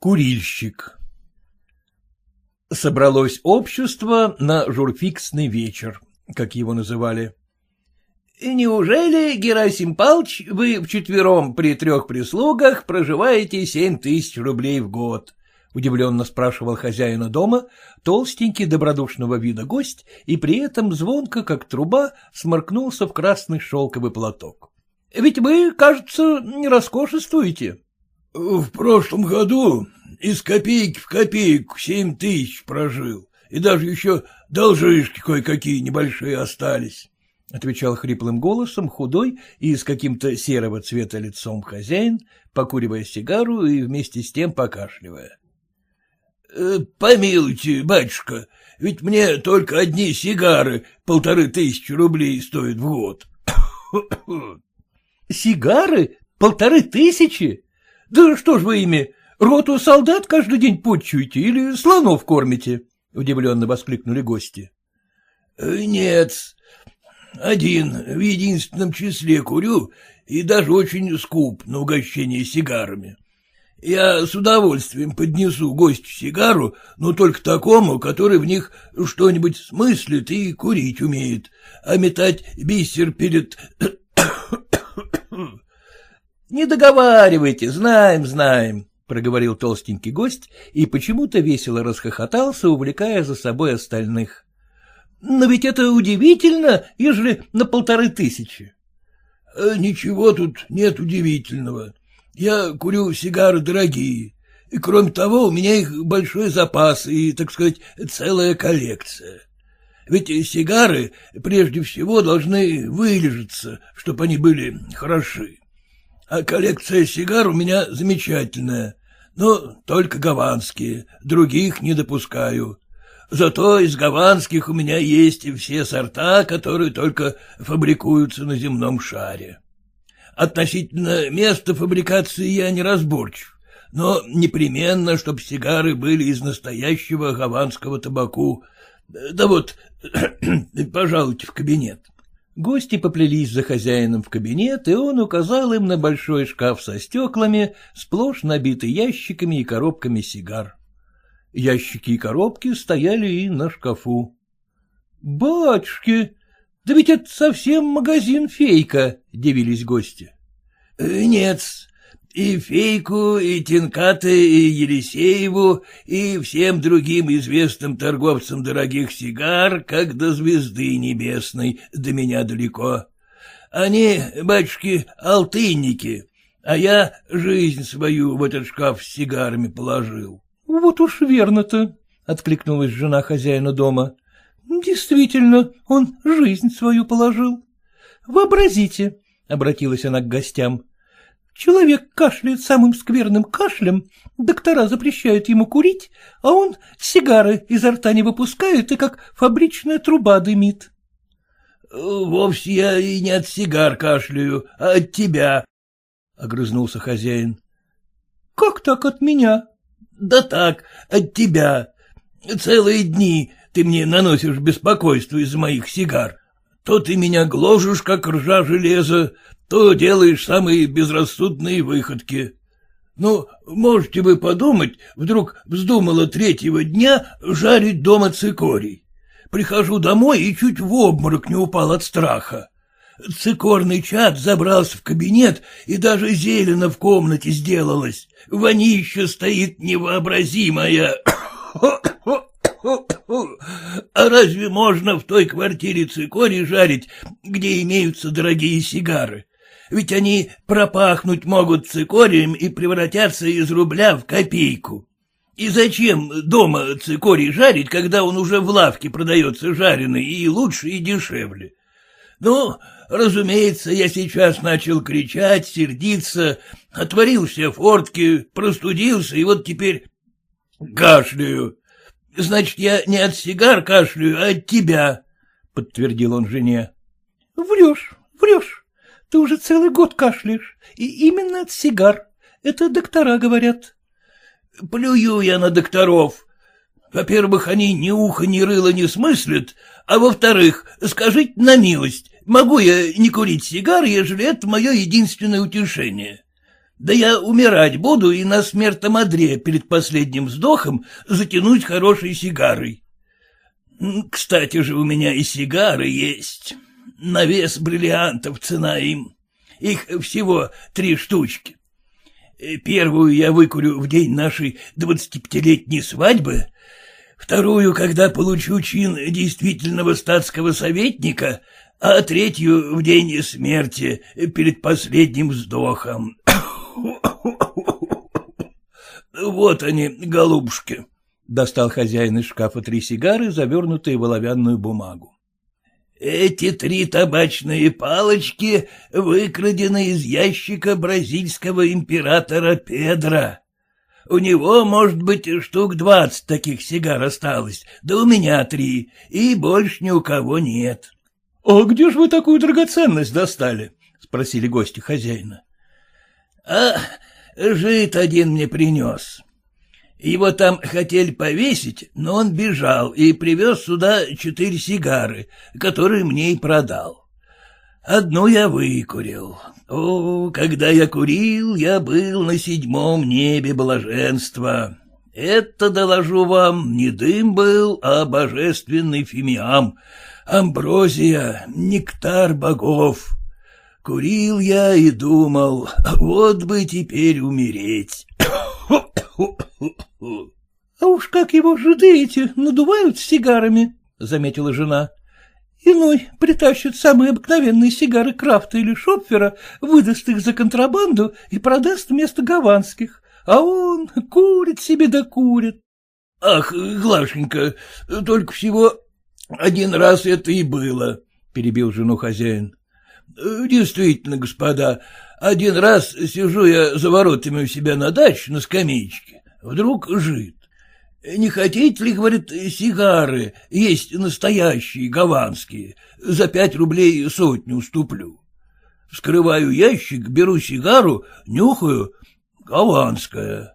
Курильщик Собралось общество на журфиксный вечер, как его называли. — Неужели, Герасим Палч, вы вчетвером при трех прислугах проживаете семь тысяч рублей в год? — удивленно спрашивал хозяина дома толстенький добродушного вида гость и при этом звонко, как труба, сморкнулся в красный шелковый платок. — Ведь вы, кажется, не роскошествуете. — В прошлом году из копейки в копейку семь тысяч прожил, и даже еще должишки кое-какие небольшие остались. — отвечал хриплым голосом худой и с каким-то серого цвета лицом хозяин, покуривая сигару и вместе с тем покашливая. «Э, — Помилуйте, батюшка, ведь мне только одни сигары полторы тысячи рублей стоят в год. — Сигары? Полторы тысячи? Да что ж вы ими, роту солдат каждый день почуете или слонов кормите? — удивленно воскликнули гости. «Э, — Нет, один в единственном числе курю и даже очень скуп на угощение сигарами. Я с удовольствием поднесу гостю сигару, но только такому, который в них что-нибудь смыслит и курить умеет, а метать бисер перед... — Не договаривайте, знаем, знаем, — проговорил толстенький гость и почему-то весело расхохотался, увлекая за собой остальных. — Но ведь это удивительно, ежели на полторы тысячи. — Ничего тут нет удивительного. Я курю сигары дорогие, и кроме того у меня их большой запас и, так сказать, целая коллекция. Ведь сигары прежде всего должны вылежаться, чтобы они были хороши. А коллекция сигар у меня замечательная, но только гаванские, других не допускаю. Зато из гаванских у меня есть все сорта, которые только фабрикуются на земном шаре. Относительно места фабрикации я не разборчив, но непременно, чтобы сигары были из настоящего гаванского табаку. Да вот, пожалуйте в кабинет. Гости поплелись за хозяином в кабинет, и он указал им на большой шкаф со стеклами, сплошь набитый ящиками и коробками сигар. Ящики и коробки стояли и на шкафу. — Батюшки, да ведь это совсем магазин фейка, — дивились гости. «Э, — Нет, и Фейку, и Тинкаты, и Елисееву, и всем другим известным торговцам дорогих сигар, как до звезды небесной, до меня далеко. Они, батюшки, алтынники, а я жизнь свою в этот шкаф с сигарами положил. — Вот уж верно-то, — откликнулась жена хозяина дома. — Действительно, он жизнь свою положил. Вообразите, — обратилась она к гостям, — человек кашляет самым скверным кашлем, доктора запрещают ему курить, а он сигары изо рта не выпускает и как фабричная труба дымит. — Вовсе я и не от сигар кашляю, а от тебя, — огрызнулся хозяин. — Как так от меня? Да так, от тебя. Целые дни ты мне наносишь беспокойство из моих сигар. То ты меня гложешь, как ржа железа, то делаешь самые безрассудные выходки. Ну, можете вы подумать, вдруг вздумала третьего дня жарить дома цикорий. Прихожу домой и чуть в обморок не упал от страха. Цикорный чад забрался в кабинет, и даже зелено в комнате сделалось. Вонища стоит невообразимая. А разве можно в той квартире цикорий жарить, где имеются дорогие сигары? Ведь они пропахнуть могут цикорием и превратятся из рубля в копейку. И зачем дома цикорий жарить, когда он уже в лавке продается жареный и лучше, и дешевле? Ну, разумеется, я сейчас начал кричать, сердиться, отворил все фортки, простудился, и вот теперь кашляю. Значит, я не от сигар кашляю, а от тебя, — подтвердил он жене. — Врешь, врешь. Ты уже целый год кашляешь, и именно от сигар. Это доктора говорят. — Плюю я на докторов. Во-первых, они ни уха, ни рыла не смыслят, а во-вторых, скажите на милость, могу я не курить сигар, ежели это мое единственное утешение? Да я умирать буду и на смертном одре перед последним вздохом затянуть хорошей сигарой. Кстати же, у меня и сигары есть. На вес бриллиантов цена им. Их всего три штучки. Первую я выкурю в день нашей двадцатипятилетней свадьбы, вторую, когда получу чин действительного статского советника, а третью в день смерти перед последним вздохом. Вот они, голубушки. Достал хозяин из шкафа три сигары, завернутые в оловянную бумагу. Эти три табачные палочки выкрадены из ящика бразильского императора Педра. У него, может быть, штук двадцать таких сигар осталось, да у меня три, и больше ни у кого нет. — А где же вы такую драгоценность достали? — спросили гости хозяина. — А жид один мне принес. Его там хотели повесить, но он бежал и привез сюда четыре сигары, которые мне и продал. Одну я выкурил. О, когда я курил, я был на седьмом небе блаженства. Это, доложу вам, не дым был, а божественный фимиам, амброзия, нектар богов. Курил я и думал, вот бы теперь умереть. — А уж как его жиды эти надувают сигарами, — заметила жена. — Иной притащит самые обыкновенные сигары Крафта или Шопфера, выдаст их за контрабанду и продаст вместо гаванских, а он курит себе да курит. — Ах, Глашенька, только всего один раз это и было, — перебил жену хозяин. — Действительно, господа, один раз сижу я за воротами у себя на даче на скамеечке, вдруг жид. Не хотите ли, говорит, сигары, есть настоящие, гаванские, за пять рублей сотню уступлю. Вскрываю ящик, беру сигару, нюхаю, гаванская.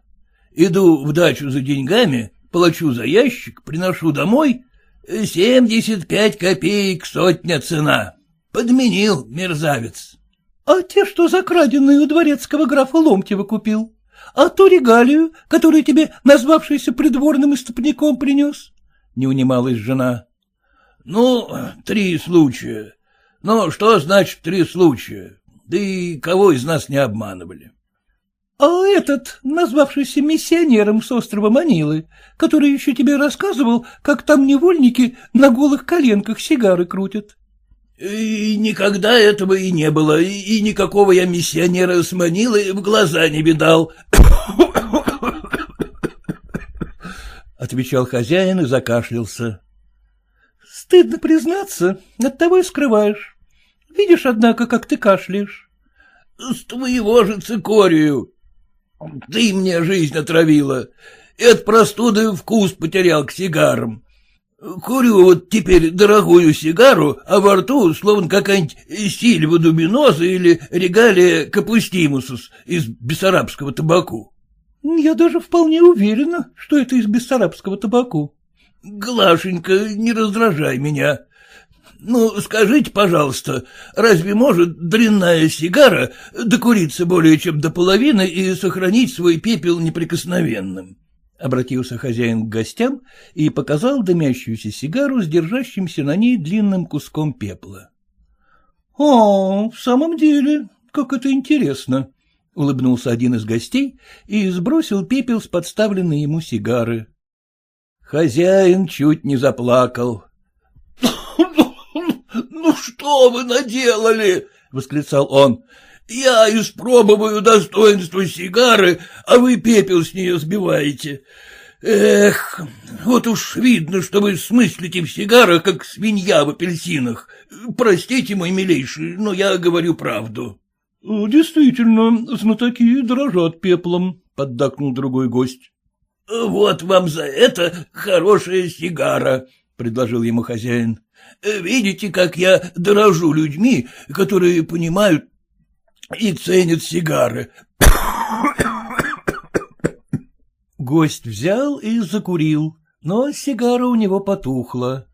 Иду в дачу за деньгами, плачу за ящик, приношу домой, семьдесят пять копеек сотня цена. Подменил мерзавец. — А те, что закраденные у дворецкого графа Ломтева купил? А ту регалию, которую тебе назвавшийся придворным истопником принес? — не унималась жена. — Ну, три случая. Но что значит три случая? Да и кого из нас не обманывали? — А этот, назвавшийся миссионером с острова Манилы, который еще тебе рассказывал, как там невольники на голых коленках сигары крутят? — и никогда этого и не было, и, никакого я миссионера с Манилы в глаза не видал. Отвечал хозяин и закашлялся. — Стыдно признаться, от того и скрываешь. Видишь, однако, как ты кашляешь. — С твоего же цикорию. Ты мне жизнь отравила, и от простуды вкус потерял к сигарам. Курю вот теперь дорогую сигару, а во рту словно какая-нибудь сильва дубиноза или регалия капустимусус из бессарабского табаку. Я даже вполне уверена, что это из бессарабского табаку. Глашенька, не раздражай меня. Ну, скажите, пожалуйста, разве может дрянная сигара докуриться более чем до половины и сохранить свой пепел неприкосновенным? Обратился хозяин к гостям и показал дымящуюся сигару с держащимся на ней длинным куском пепла. — О, в самом деле, как это интересно! — улыбнулся один из гостей и сбросил пепел с подставленной ему сигары. Хозяин чуть не заплакал. — Ну что вы наделали? — восклицал он. — Я испробую достоинство сигары, а вы пепел с нее сбиваете. Эх, вот уж видно, что вы смыслите в сигарах, как свинья в апельсинах. Простите, мой милейший, но я говорю правду. — Действительно, знатоки дрожат пеплом, — поддакнул другой гость. — Вот вам за это хорошая сигара, — предложил ему хозяин. — Видите, как я дорожу людьми, которые понимают и ценят сигары. Гость взял и закурил, но сигара у него потухла.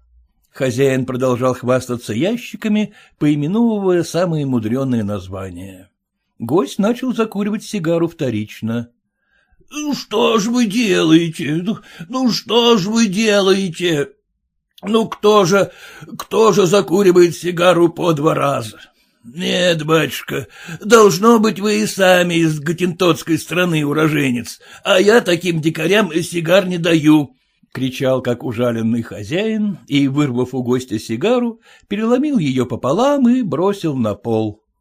Хозяин продолжал хвастаться ящиками, поименовывая самые мудреные названия. Гость начал закуривать сигару вторично. — Ну что ж вы делаете? Ну, ну что ж вы делаете? Ну кто же, кто же закуривает сигару по два раза? Нет, батюшка, должно быть, вы и сами из Гатинтотской страны уроженец, а я таким дикарям сигар не даю, — кричал, как ужаленный хозяин, и, вырвав у гостя сигару, переломил ее пополам и бросил на пол.